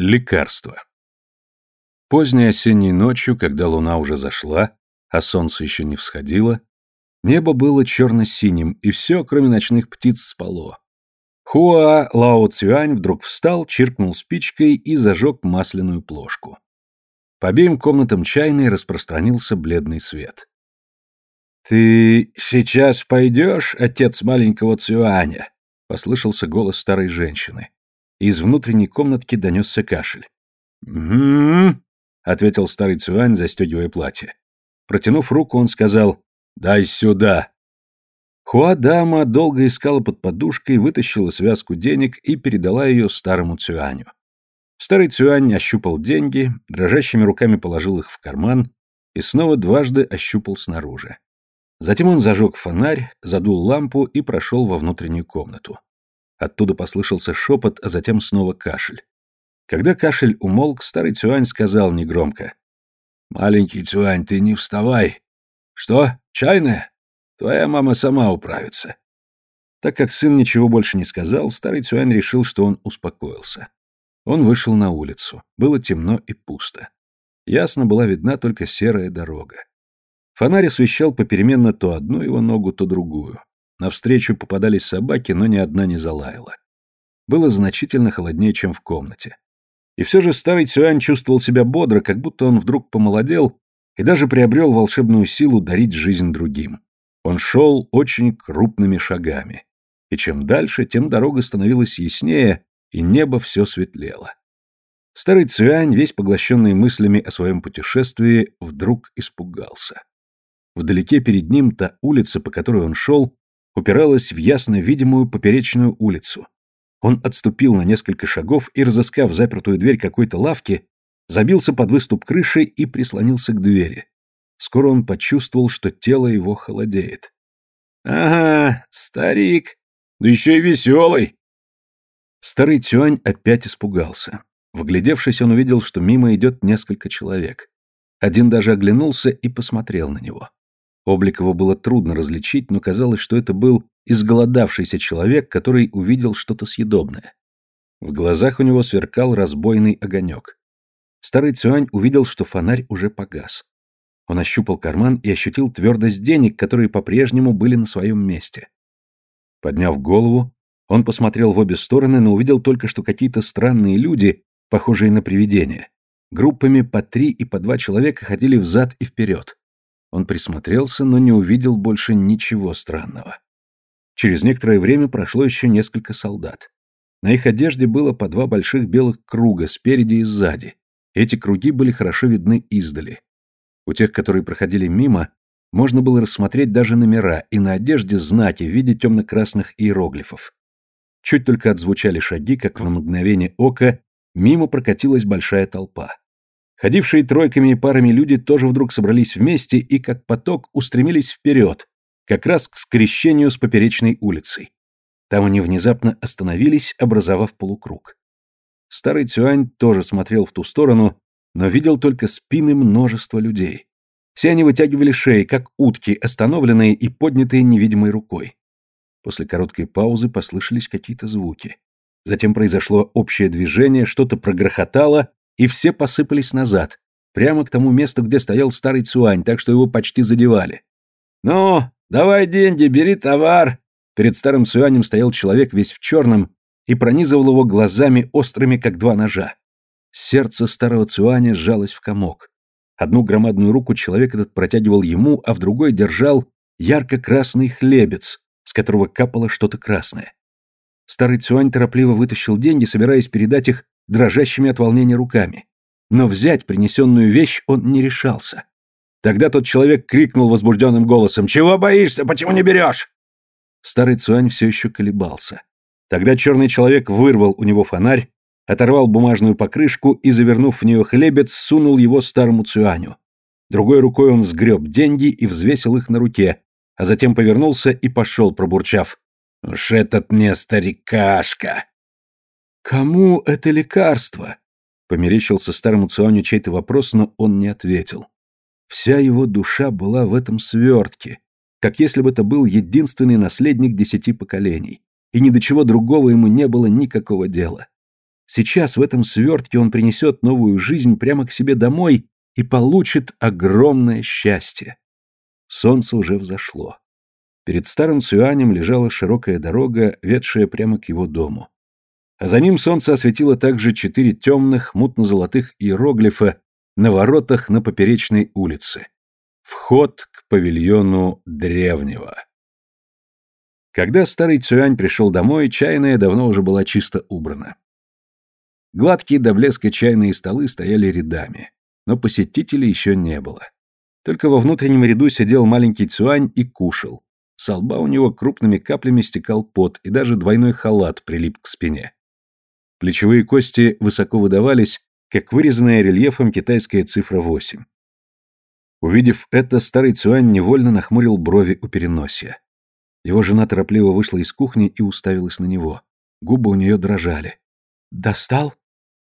Лекарство. Поздней осенней ночью, когда луна уже зашла, а солнце еще не всходило, небо было черно-синим, и все, кроме ночных птиц, спало. Хуа Лао Цюань вдруг встал, чиркнул спичкой и зажег масляную плошку. По обеим комнатам чайной распространился бледный свет. «Ты сейчас пойдешь, отец маленького Цюаня?» — послышался голос старой женщины. Из внутренней комнатки донесся кашель. «Угу», — ответил старый Цюань, застегивая платье. Протянув руку, он сказал «Дай сюда». Хуадама долго искала под подушкой, вытащила связку денег и передала ее старому Цюаню. Старый Цюань ощупал деньги, дрожащими руками положил их в карман и снова дважды ощупал снаружи. Затем он зажег фонарь, задул лампу и прошел во внутреннюю комнату. Оттуда послышался шепот, а затем снова кашель. Когда кашель умолк, старый Цюань сказал негромко. «Маленький Цюань, ты не вставай. Что, чайная? Твоя мама сама управится». Так как сын ничего больше не сказал, старый Цюань решил, что он успокоился. Он вышел на улицу. Было темно и пусто. Ясно была видна только серая дорога. Фонарь освещал попеременно то одну его ногу, то другую. Навстречу попадались собаки, но ни одна не залаяла. Было значительно холоднее, чем в комнате. И все же старый Цюань чувствовал себя бодро, как будто он вдруг помолодел и даже приобрел волшебную силу дарить жизнь другим. Он шел очень крупными шагами. И чем дальше, тем дорога становилась яснее, и небо все светлело. Старый Цюань, весь поглощенный мыслями о своем путешествии, вдруг испугался. Вдалеке перед ним та улица, по которой он шел, упиралась в ясно видимую поперечную улицу. Он отступил на несколько шагов и, разыскав запертую дверь какой-то лавки, забился под выступ крыши и прислонился к двери. Скоро он почувствовал, что тело его холодеет. «Ага, старик, да еще и веселый!» Старый Тюань опять испугался. Вглядевшись, он увидел, что мимо идет несколько человек. Один даже оглянулся и посмотрел на него. Облик его было трудно различить, но казалось, что это был изголодавшийся человек, который увидел что-то съедобное. В глазах у него сверкал разбойный огонек. Старый Цюань увидел, что фонарь уже погас. Он ощупал карман и ощутил твердость денег, которые по-прежнему были на своем месте. Подняв голову, он посмотрел в обе стороны, но увидел только, что какие-то странные люди, похожие на привидения, группами по три и по два человека ходили взад и вперед. Он присмотрелся, но не увидел больше ничего странного. Через некоторое время прошло еще несколько солдат. На их одежде было по два больших белых круга спереди и сзади. Эти круги были хорошо видны издали. У тех, которые проходили мимо, можно было рассмотреть даже номера и на одежде знаки в виде темно-красных иероглифов. Чуть только отзвучали шаги, как в мгновение ока мимо прокатилась большая толпа. Ходившие тройками и парами люди тоже вдруг собрались вместе и, как поток, устремились вперед, как раз к скрещению с поперечной улицей. Там они внезапно остановились, образовав полукруг. Старый Цюань тоже смотрел в ту сторону, но видел только спины множества людей. Все они вытягивали шеи, как утки, остановленные и поднятые невидимой рукой. После короткой паузы послышались какие-то звуки. Затем произошло общее движение, что-то прогрохотало, и все посыпались назад, прямо к тому месту, где стоял старый Цуань, так что его почти задевали. «Ну, давай деньги, бери товар!» Перед старым Цуанем стоял человек весь в черном и пронизывал его глазами острыми, как два ножа. Сердце старого Цуаня сжалось в комок. Одну громадную руку человек этот протягивал ему, а в другой держал ярко-красный хлебец, с которого капало что-то красное. Старый Цуань торопливо вытащил деньги, собираясь передать их дрожащими от волнения руками. Но взять принесенную вещь он не решался. Тогда тот человек крикнул возбужденным голосом «Чего боишься? Почему не берешь?» Старый Цуань все еще колебался. Тогда черный человек вырвал у него фонарь, оторвал бумажную покрышку и, завернув в нее хлебец, сунул его старому Цюаню. Другой рукой он сгреб деньги и взвесил их на руке, а затем повернулся и пошел, пробурчав. «Уж этот мне старикашка!» «Кому это лекарство?» Померещился старому Ционю чей-то вопрос, но он не ответил. Вся его душа была в этом свертке, как если бы это был единственный наследник десяти поколений, и ни до чего другого ему не было никакого дела. Сейчас в этом свертке он принесет новую жизнь прямо к себе домой и получит огромное счастье. Солнце уже взошло. Перед старым Цюанем лежала широкая дорога, ведшая прямо к его дому. За ним солнце осветило также четыре темных, мутно-золотых иероглифа на воротах на поперечной улице. Вход к павильону древнего. Когда старый Цюань пришел домой, чайная давно уже была чисто убрана. Гладкие до блеска чайные столы стояли рядами, но посетителей еще не было. Только во внутреннем ряду сидел маленький Цюань и кушал. С лба у него крупными каплями стекал пот, и даже двойной халат прилип к спине. Плечевые кости высоко выдавались, как вырезанная рельефом китайская цифра 8. Увидев это, старый Цюань невольно нахмурил брови у переносия. Его жена торопливо вышла из кухни и уставилась на него. Губы у нее дрожали. «Достал?»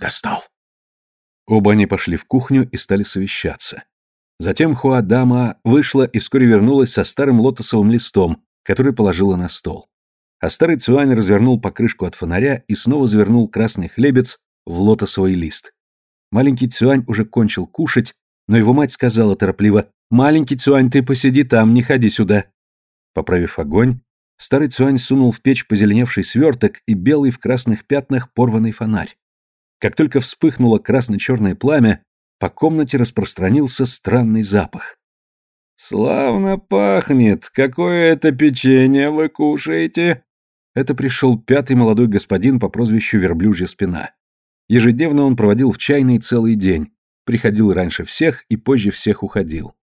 «Достал». Оба они пошли в кухню и стали совещаться. Затем Хуадама вышла и вскоре вернулась со старым лотосовым листом, который положила на стол. А старый Цюань развернул покрышку от фонаря и снова завернул красный хлебец в лотосовый лист. Маленький Цюань уже кончил кушать, но его мать сказала торопливо «Маленький Цюань, ты посиди там, не ходи сюда». Поправив огонь, старый Цюань сунул в печь позеленевший сверток и белый в красных пятнах порванный фонарь. Как только вспыхнуло красно-черное пламя, по комнате распространился странный запах. «Славно пахнет! Какое это печенье вы кушаете?» Это пришел пятый молодой господин по прозвищу Верблюжья спина. Ежедневно он проводил в чайной целый день, приходил раньше всех и позже всех уходил.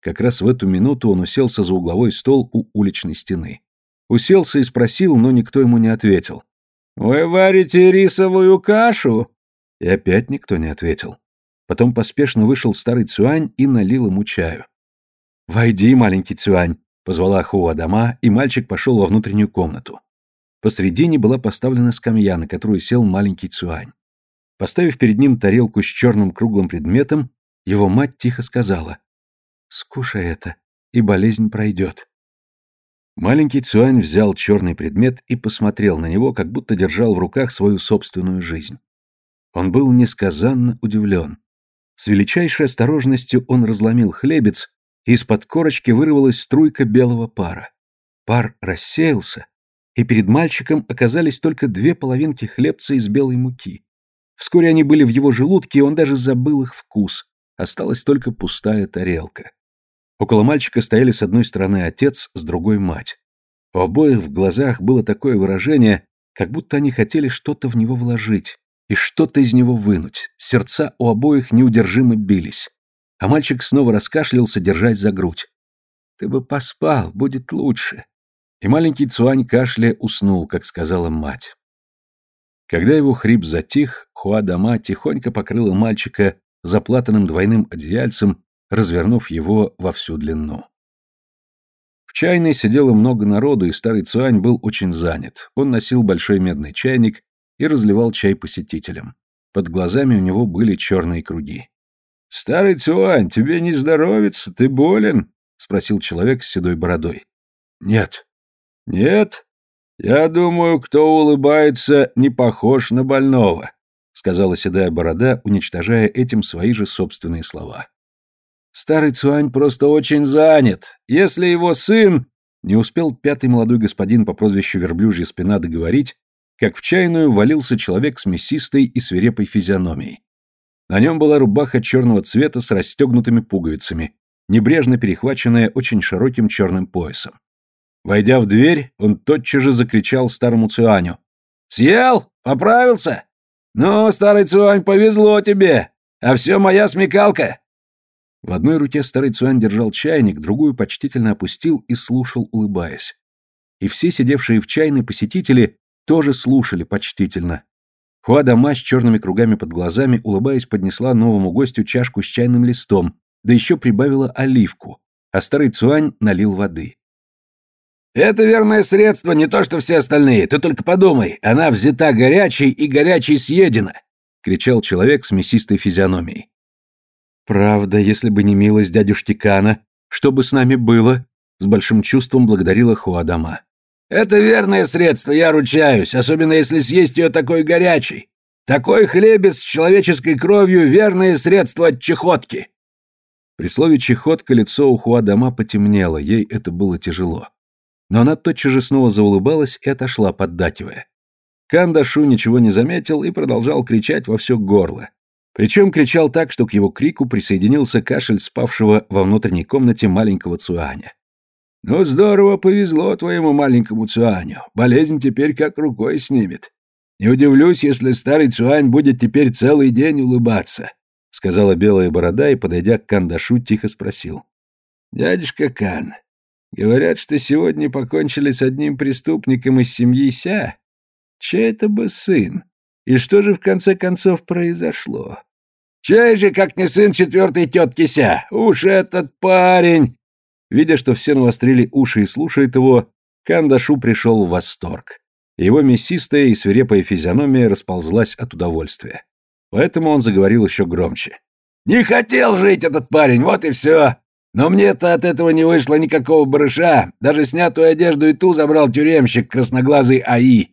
Как раз в эту минуту он уселся за угловой стол у уличной стены. Уселся и спросил, но никто ему не ответил. «Вы варите рисовую кашу?» И опять никто не ответил. Потом поспешно вышел старый Цюань и налил ему чаю. «Войди, маленький Цюань», — позвала Хуа Дама, и мальчик пошел во внутреннюю комнату. Посредине была поставлена скамья, на которую сел маленький Цюань. Поставив перед ним тарелку с черным круглым предметом, его мать тихо сказала «Скушай это, и болезнь пройдет». Маленький Цюань взял черный предмет и посмотрел на него, как будто держал в руках свою собственную жизнь. Он был несказанно удивлен. С величайшей осторожностью он разломил хлебец, и из-под корочки вырвалась струйка белого пара. Пар рассеялся, и перед мальчиком оказались только две половинки хлебца из белой муки. Вскоре они были в его желудке, и он даже забыл их вкус. Осталась только пустая тарелка. Около мальчика стояли с одной стороны отец, с другой мать. У обоих в глазах было такое выражение, как будто они хотели что-то в него вложить и что-то из него вынуть. Сердца у обоих неудержимо бились. А мальчик снова раскашлялся, держась за грудь. «Ты бы поспал, будет лучше». И маленький Цуань кашля уснул, как сказала мать. Когда его хрип затих, Хуадама тихонько покрыла мальчика заплатанным двойным одеяльцем, развернув его во всю длину. В чайной сидело много народу, и старый Цуань был очень занят. Он носил большой медный чайник и разливал чай посетителям. Под глазами у него были черные круги. «Старый Цуань, тебе не здоровится, ты болен?» — спросил человек с седой бородой. «Нет». «Нет? Я думаю, кто улыбается, не похож на больного», — сказала седая борода, уничтожая этим свои же собственные слова. «Старый Цуань просто очень занят. Если его сын...» Не успел пятый молодой господин по прозвищу Верблюжья спина договорить, как в чайную валился человек с мясистой и свирепой физиономией. На нем была рубаха черного цвета с расстегнутыми пуговицами, небрежно перехваченная очень широким черным поясом. Войдя в дверь, он тотчас же закричал старому Цюаню. «Съел? Поправился? Ну, старый Цюань, повезло тебе! А все моя смекалка!» В одной руке старый Цюань держал чайник, другую почтительно опустил и слушал, улыбаясь. И все сидевшие в чайной посетители тоже слушали почтительно. Хуадама с черными кругами под глазами, улыбаясь, поднесла новому гостю чашку с чайным листом, да еще прибавила оливку, а старый Цуань налил воды. «Это верное средство, не то что все остальные. Ты только подумай, она взята горячей и горячей съедена!» — кричал человек с мясистой физиономией. «Правда, если бы не милость дядюшки Кана, что бы с нами было?» — с большим чувством благодарила Хуадама. Это верное средство, я ручаюсь, особенно если съесть ее такой горячей. Такой хлебец с человеческой кровью — верное средство от чехотки. При слове «чехотка» лицо у Хуадама потемнело, ей это было тяжело. Но она тотчас же снова заулыбалась и отошла, поддакивая. Кандашу ничего не заметил и продолжал кричать во все горло. Причем кричал так, что к его крику присоединился кашель спавшего во внутренней комнате маленького Цуаня. «Ну, здорово повезло твоему маленькому Цуаню. Болезнь теперь как рукой снимет. Не удивлюсь, если старый Цуань будет теперь целый день улыбаться», — сказала белая борода и, подойдя к Кандашу, тихо спросил. «Дядюшка Кан, говорят, что сегодня покончили с одним преступником из семьи Ся. Чей это бы сын? И что же в конце концов произошло?» «Чей же, как не сын четвертой тетки Ся? Уж этот парень!» Видя, что все навострили уши и слушают его, Кандашу пришел в восторг. Его мясистая и свирепая физиономия расползлась от удовольствия. Поэтому он заговорил еще громче. «Не хотел жить этот парень, вот и все. Но мне-то от этого не вышло никакого барыша. Даже снятую одежду и ту забрал тюремщик, красноглазый АИ.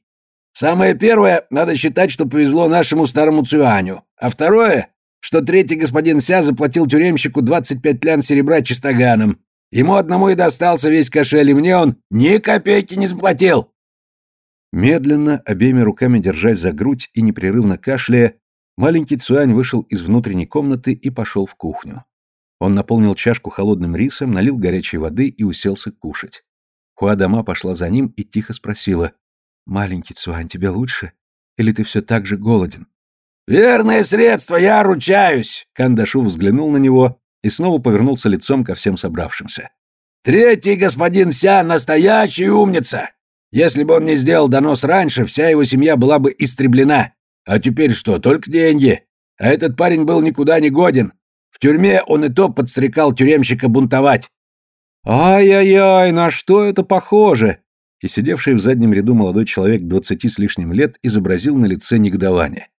Самое первое, надо считать, что повезло нашему старому Цюаню. А второе, что третий господин Ся заплатил тюремщику 25 лян серебра чистоганом. Ему одному и достался весь кошель, и мне он ни копейки не заплатил. Медленно, обеими руками держась за грудь и непрерывно кашляя, маленький Цуань вышел из внутренней комнаты и пошел в кухню. Он наполнил чашку холодным рисом, налил горячей воды и уселся кушать. Хуадама пошла за ним и тихо спросила. «Маленький Цуань, тебе лучше? Или ты все так же голоден?» «Верное средство, я ручаюсь!» Кандашу взглянул на него и снова повернулся лицом ко всем собравшимся. «Третий господин Ся — настоящий умница! Если бы он не сделал донос раньше, вся его семья была бы истреблена. А теперь что, только деньги? А этот парень был никуда не годен. В тюрьме он и то подстрекал тюремщика бунтовать. «Ай-яй-яй, на что это похоже?» И сидевший в заднем ряду молодой человек двадцати с лишним лет изобразил на лице негодование.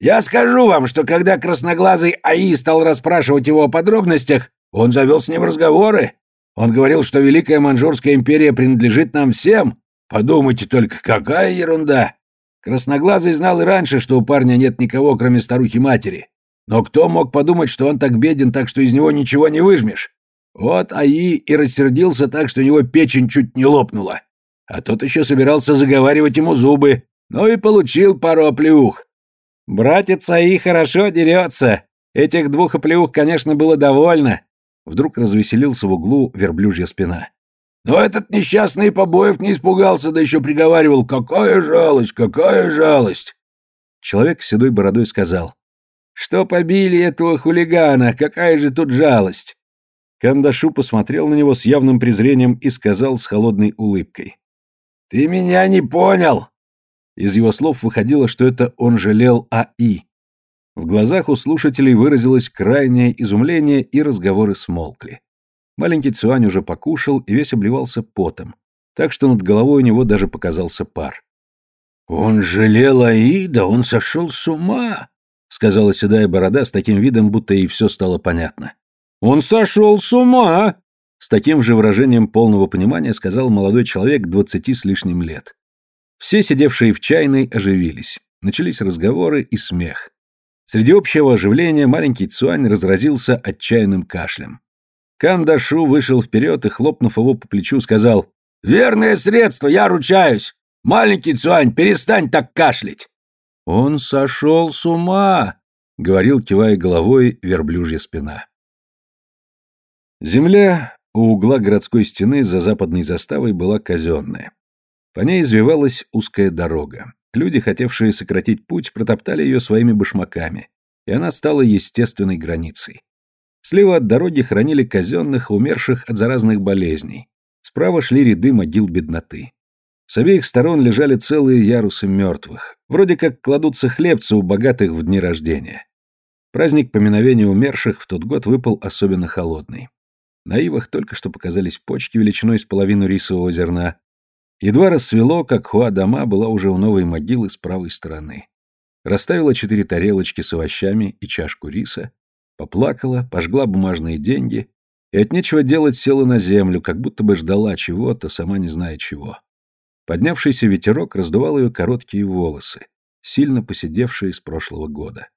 «Я скажу вам, что когда красноглазый АИ стал расспрашивать его о подробностях, он завел с ним разговоры. Он говорил, что Великая Манжурская империя принадлежит нам всем, Подумайте только, какая ерунда! Красноглазый знал и раньше, что у парня нет никого, кроме старухи-матери. Но кто мог подумать, что он так беден, так что из него ничего не выжмешь? Вот Аи и рассердился так, что у него печень чуть не лопнула. А тот еще собирался заговаривать ему зубы, но и получил пару оплеух. «Братец Аи хорошо дерется. Этих двух оплеух, конечно, было довольно». Вдруг развеселился в углу верблюжья спина. Но этот несчастный побоев не испугался, да еще приговаривал «Какая жалость, какая жалость!» Человек с седой бородой сказал «Что побили этого хулигана, какая же тут жалость!» Кандашу посмотрел на него с явным презрением и сказал с холодной улыбкой «Ты меня не понял!» Из его слов выходило, что это он жалел АИ. В глазах у слушателей выразилось крайнее изумление, и разговоры смолкли. Маленький Цуань уже покушал и весь обливался потом, так что над головой у него даже показался пар. «Он жалел Аида, он сошел с ума», — сказала седая борода с таким видом, будто ей все стало понятно. «Он сошел с ума!» С таким же выражением полного понимания сказал молодой человек двадцати с лишним лет. Все сидевшие в чайной оживились. Начались разговоры и смех. Среди общего оживления маленький Цуань разразился отчаянным кашлем. Кандашу вышел вперед и, хлопнув его по плечу, сказал «Верное средство, я ручаюсь! Маленький Цуань, перестань так кашлять!» «Он сошел с ума!» — говорил, кивая головой, верблюжья спина. Земля у угла городской стены за западной заставой была казенная. По ней извивалась узкая дорога. Люди, хотевшие сократить путь, протоптали ее своими башмаками, и она стала естественной границей. Слева от дороги хранили казенных, умерших от заразных болезней. Справа шли ряды могил бедноты. С обеих сторон лежали целые ярусы мертвых. Вроде как кладутся хлебцы у богатых в дни рождения. Праздник поминовения умерших в тот год выпал особенно холодный. На ивах только что показались почки величиной с половину рисового зерна. Едва рассвело, как Хуа-Дама была уже у новой могилы с правой стороны. Расставила четыре тарелочки с овощами и чашку риса, Поплакала, пожгла бумажные деньги и от нечего делать села на землю, как будто бы ждала чего-то, сама не зная чего. Поднявшийся ветерок раздувал ее короткие волосы. сильно посидевшая из прошлого года.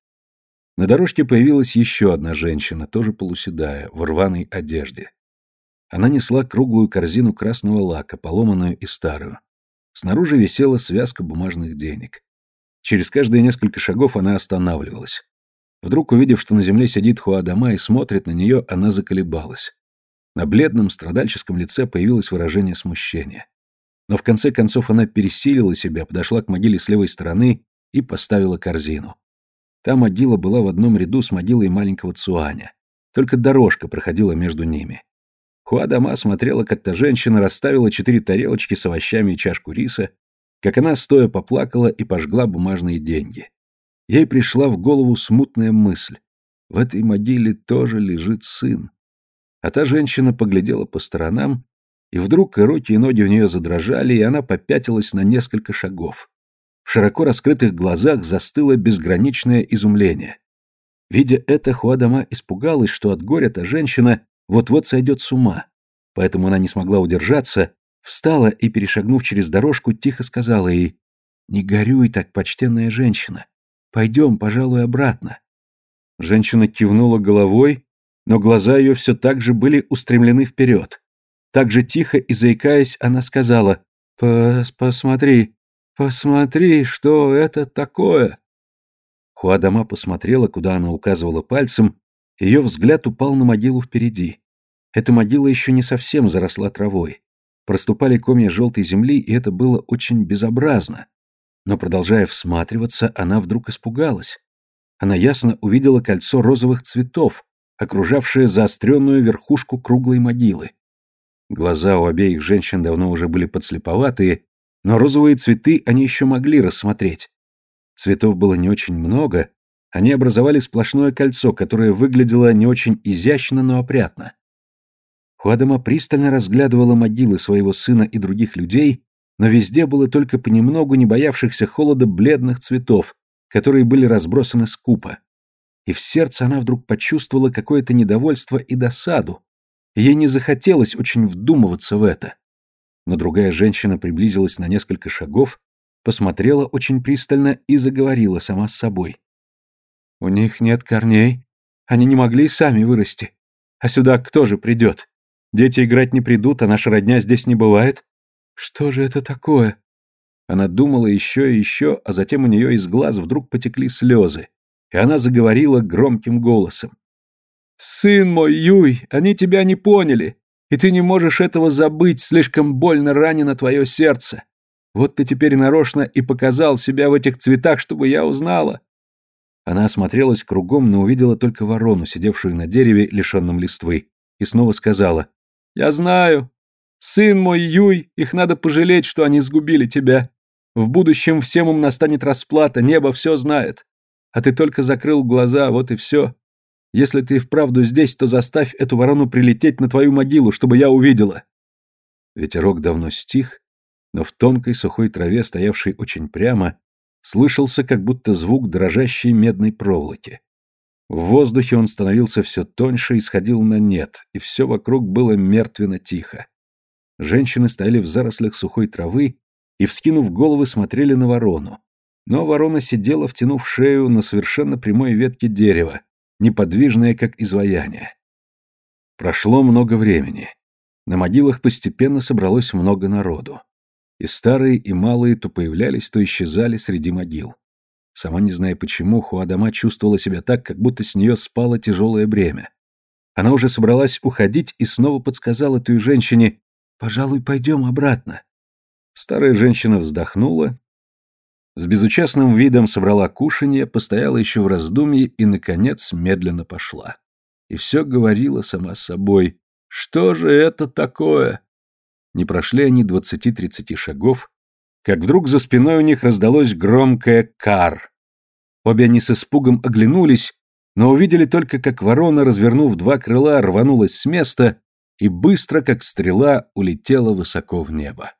На дорожке появилась еще одна женщина, тоже полуседая, в рваной одежде. Она несла круглую корзину красного лака, поломанную и старую. Снаружи висела связка бумажных денег. Через каждые несколько шагов она останавливалась. Вдруг, увидев, что на земле сидит Хуадама и смотрит на нее, она заколебалась. На бледном страдальческом лице появилось выражение смущения. Но в конце концов она пересилила себя, подошла к могиле с левой стороны и поставила корзину. Та могила была в одном ряду с могилой маленького Цуаня. Только дорожка проходила между ними. Хуадама смотрела, как та женщина расставила четыре тарелочки с овощами и чашку риса, как она стоя поплакала и пожгла бумажные деньги. Ей пришла в голову смутная мысль. В этой могиле тоже лежит сын. А та женщина поглядела по сторонам, и вдруг руки, и ноги у нее задрожали, и она попятилась на несколько шагов. В широко раскрытых глазах застыло безграничное изумление. Видя это, Хуадама испугалась, что от горя та женщина вот-вот сойдет с ума. Поэтому она не смогла удержаться, встала и, перешагнув через дорожку, тихо сказала ей «Не горюй так, почтенная женщина. Пойдем, пожалуй, обратно». Женщина кивнула головой, но глаза ее все так же были устремлены вперед. Так же тихо и заикаясь, она сказала «Пос «Посмотри, посмотри, что это такое?» Хуадама посмотрела, куда она указывала пальцем, ее взгляд упал на могилу впереди. Эта могила еще не совсем заросла травой. Проступали комья желтой земли, и это было очень безобразно. Но, продолжая всматриваться, она вдруг испугалась. Она ясно увидела кольцо розовых цветов, окружавшее заостренную верхушку круглой могилы. Глаза у обеих женщин давно уже были подслеповатые, но розовые цветы они еще могли рассмотреть. Цветов было не очень много, они образовали сплошное кольцо, которое выглядело не очень изящно, но опрятно. Хуадама пристально разглядывала могилы своего сына и других людей, но везде было только понемногу не боявшихся холода бледных цветов, которые были разбросаны скупо. И в сердце она вдруг почувствовала какое-то недовольство и досаду. Ей не захотелось очень вдумываться в это. Но другая женщина приблизилась на несколько шагов, посмотрела очень пристально и заговорила сама с собой. «У них нет корней. Они не могли сами вырасти. А сюда кто же придет? Дети играть не придут, а наша родня здесь не бывает. Что же это такое? Она думала еще и еще, а затем у нее из глаз вдруг потекли слезы, и она заговорила громким голосом. «Сын мой, Юй, они тебя не поняли, и ты не можешь этого забыть, слишком больно ранено твое сердце. Вот ты теперь нарочно и показал себя в этих цветах, чтобы я узнала». Она осмотрелась кругом, но увидела только ворону, сидевшую на дереве, лишенном листвы, и снова сказала я знаю. Сын мой, Юй, их надо пожалеть, что они сгубили тебя. В будущем всем им настанет расплата, небо все знает. А ты только закрыл глаза, вот и все. Если ты вправду здесь, то заставь эту ворону прилететь на твою могилу, чтобы я увидела. Ветерок давно стих, но в тонкой сухой траве, стоявшей очень прямо, слышался как будто звук дрожащей медной проволоки. В воздухе он становился все тоньше и сходил на нет, и все вокруг было мертвенно тихо. Женщины стояли в зарослях сухой травы и, вскинув головы, смотрели на ворону. Но ворона сидела, втянув шею на совершенно прямой ветке дерева, неподвижная, как изваяние. Прошло много времени. На могилах постепенно собралось много народу. И старые, и малые то появлялись, то исчезали среди могил. Сама не зная почему, Хуадама чувствовала себя так, как будто с нее спало тяжелое бремя. Она уже собралась уходить и снова подсказала той женщине «Пожалуй, пойдем обратно». Старая женщина вздохнула, с безучастным видом собрала кушанье, постояла еще в раздумье и, наконец, медленно пошла. И все говорила сама собой «Что же это такое?» Не прошли они двадцати-тридцати шагов, как вдруг за спиной у них раздалось громкое «кар». Обе они с испугом оглянулись, но увидели только, как ворона, развернув два крыла, рванулась с места и быстро, как стрела, улетела высоко в небо.